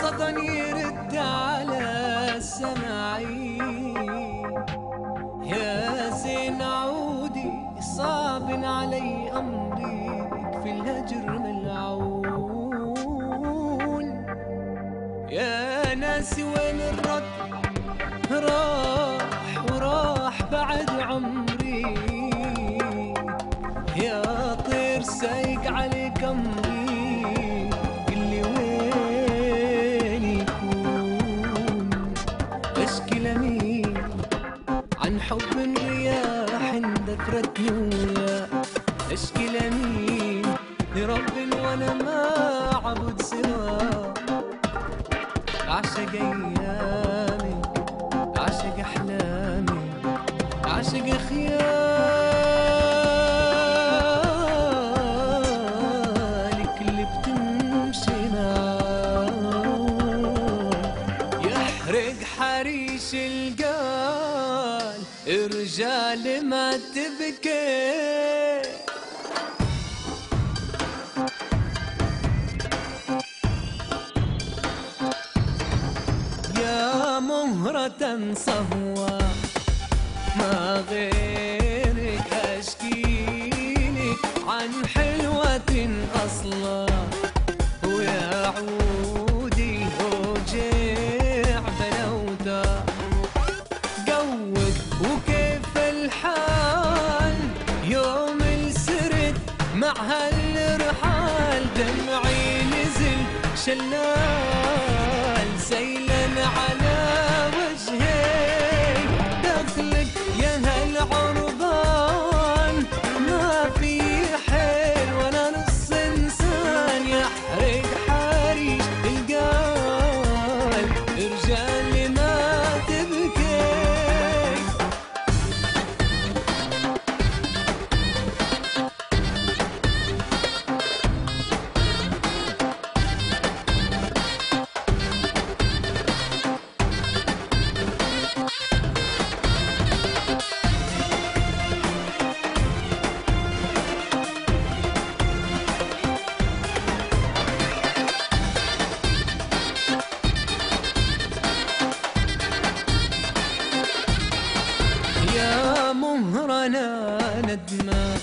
وصدى يرد على السماعين يا زين عودي صعب علي أمري في الهجر ملعون. يا ناسي وين وياه اشكي لمين لرب وأنا ما عبد سواه عشق أيامي عشق أحلامي عشق خيالك اللي بتمشي معاه يحرق حريش القال رجال ما تبكي. يا مهرة صهوة ما غيرك أشكيلك عن حلوة أصلا. هالرحال دمعي نزل شلال سيلا على مهرنا ندمة.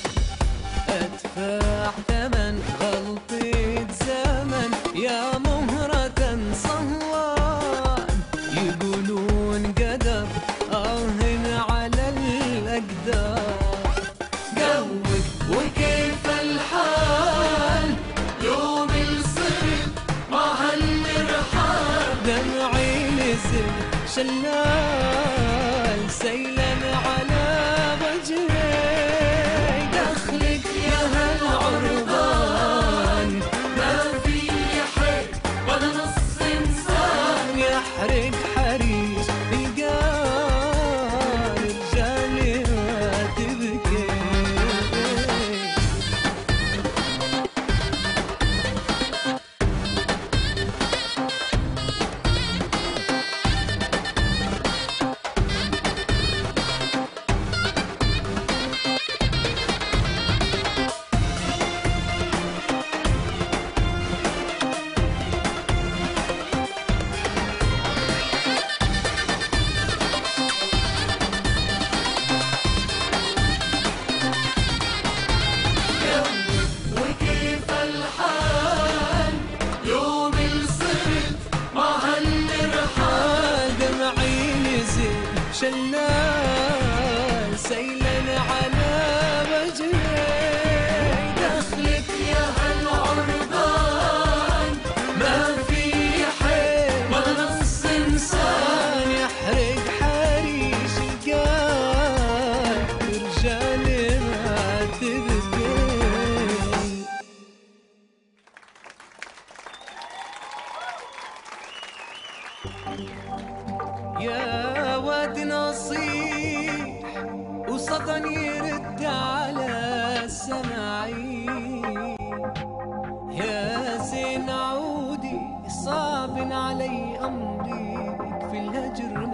أدفع ثمن غلطة زمن. يا مهرة صهوان يقولون قدر. آهن على الأقدار. قوك وكيف الحال؟ مع دمعي شلال. انسان شلال سيلا على يا هالعربان ما في حيل ولا نص إنسان يحرق تبكي. يا وصدى يرد على السماعين يا زين عودي صعب علي أمري في الهجر من